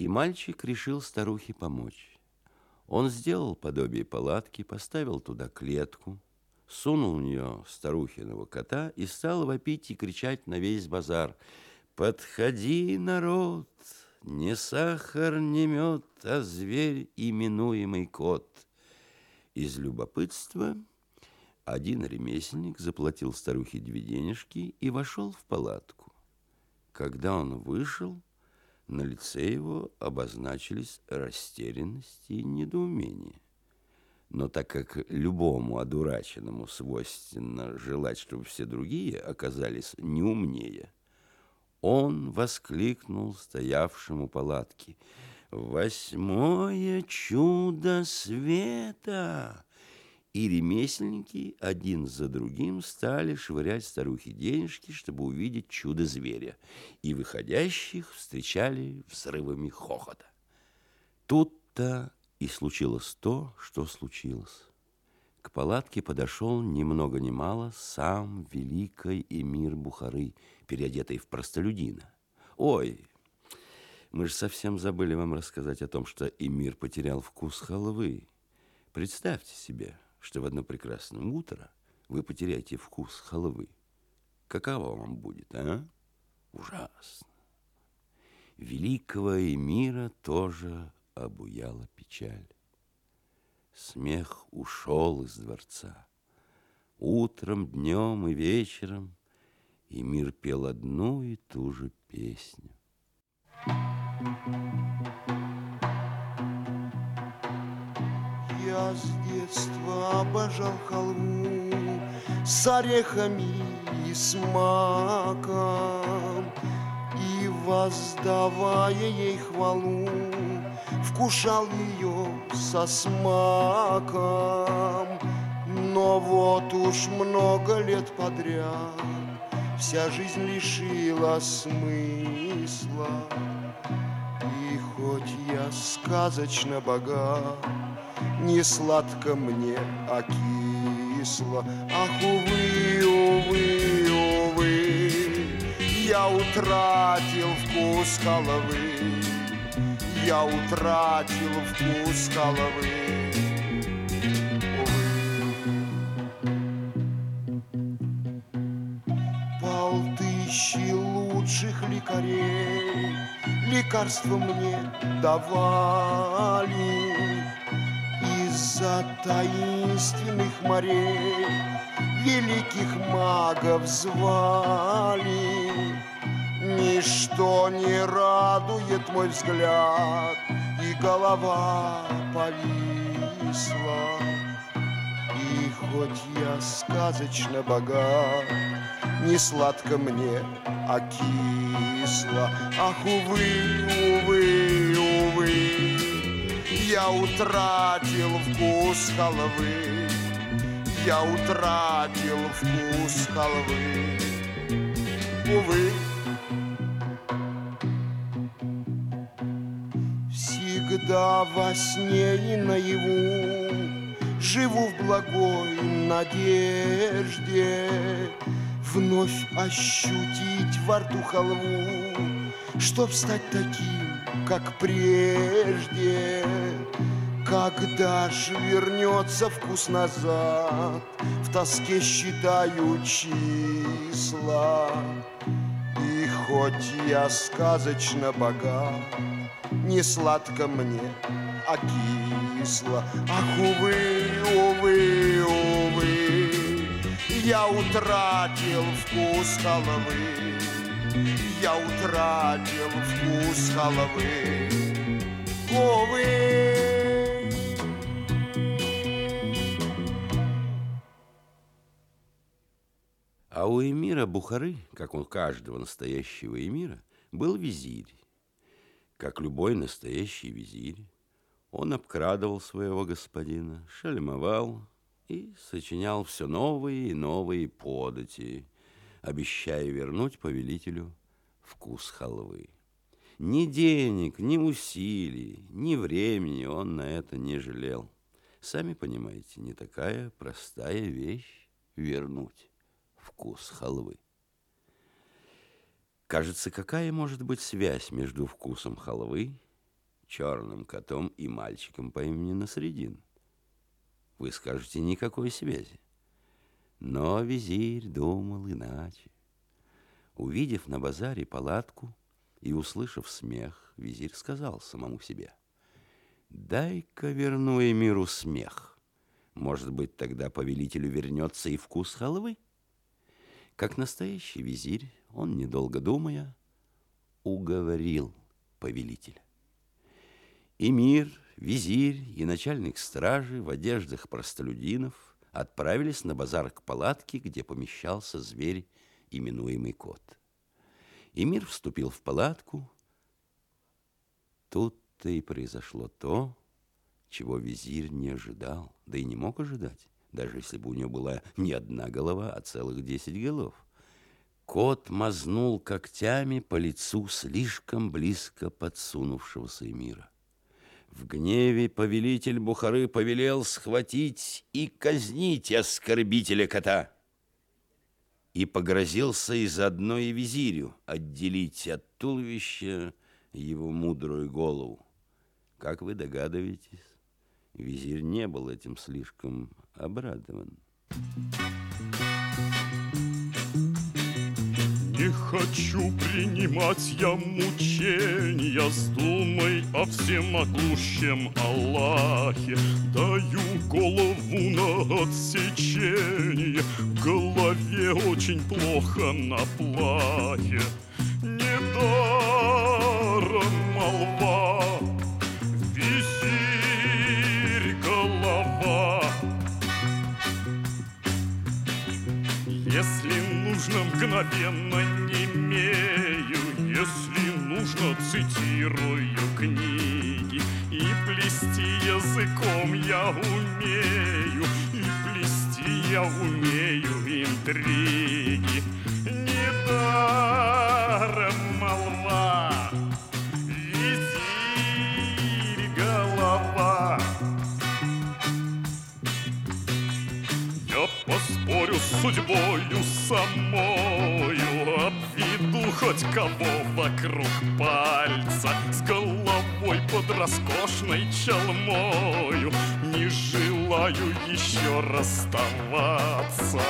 И мальчик решил старухе помочь. Он сделал подобие палатки, поставил туда клетку, сунул в нее старухиного кота и стал вопить и кричать на весь базар. «Подходи, народ! Не сахар, не мед, а зверь, именуемый кот!» Из любопытства один ремесленник заплатил старухе две денежки и вошел в палатку. Когда он вышел, на лице его обозначились растерянность и недоумение. Но так как любому одураченному свойственно желать, чтобы все другие оказались не умнее, он воскликнул стоявшему палатки «Восьмое чудо света!» И ремесленники один за другим стали швырять старухе денежки, чтобы увидеть чудо зверя, и выходящих встречали взрывами хохота. Тут-то и случилось то, что случилось. К палатке подошел ни много ни мало сам великий эмир Бухары, переодетый в простолюдина. Ой, мы же совсем забыли вам рассказать о том, что эмир потерял вкус халвы. Представьте себе, что в одно прекрасное утро вы потеряете вкус халвы. Каково вам будет, а? Ужасно. Великого эмира тоже обуяла печаль. Смех ушел из дворца. Утром, днем и вечером Эмир пел одну и ту же песню. Я с детства обожал халву С орехами и с маком. И воздавая ей хвалу Вкушал ее со смаком. Но вот уж много лет подряд Вся жизнь лишила смысла. И хоть я сказочно богат не сладко мне, а кисло. Ах, увы, увы, увы Я утратил вкус головы. Я утратил вкус головы. Полтыщи лучших лекарей Лекарства мне давали из-за таинственных морей Великих магов звали. Ничто не радует мой взгляд И голова повисла. И хоть я сказочно богат Не сладко мне, а кисло. Ах, увы, увы, я утратил вкус халвы. Я утратил вкус халвы. Увы. Всегда во сне и наяву Живу в благой надежде. Вновь ощутить во рту халву Чтоб стать таким как прежде Когда ж вернется вкус назад В тоске считаю числа. И хоть я сказочно богат Не сладко мне, а кисло. Ах, увы, увы, увы Я утратил вкус головы я утратил вкус головы. Увы. А у эмира Бухары, как у каждого настоящего эмира, был визирь. Как любой настоящий визирь, он обкрадывал своего господина, шальмовал и сочинял все новые и новые подати, обещая вернуть повелителю вкус халвы. Ни денег, ни усилий, ни времени он на это не жалел. Сами понимаете, не такая простая вещь вернуть вкус халвы. Кажется, какая может быть связь между вкусом халвы черным котом и мальчиком по имени Насредин. Вы скажете, никакой связи. Но визирь думал иначе. Увидев на базаре палатку и услышав смех, визирь сказал самому себе, «Дай-ка верну миру смех. Может быть, тогда повелителю вернется и вкус халвы?» Как настоящий визирь, он, недолго думая, уговорил повелителя. Эмир, визирь и начальник стражи в одеждах простолюдинов отправились на базар к палатке, где помещался зверь, именуемый кот. Эмир вступил в палатку. Тут-то и произошло то, чего визирь не ожидал, да и не мог ожидать, даже если бы у него была не одна голова, а целых десять голов. Кот мазнул когтями по лицу слишком близко подсунувшегося Эмира. В гневе повелитель Бухары повелел схватить и казнить оскорбителя кота. И погрозился из одной визирю отделить от туловища его мудрую голову. Как вы догадываетесь, визирь не был этим слишком обрадован. Не хочу принимать я мучения С думой о всемогущем Аллахе. Даю голову на отсечение В голове очень плохо на плахе. Недаром молва Визирь голова. Если нужно мгновенно не имею, если нужно цитирую книги. И плести языком я умею, и плести я умею интриги самою Обведу хоть кого вокруг пальца С головой под роскошной чалмою. Не желаю еще расставаться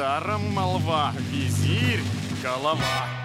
Недаром молва, визирь, голова.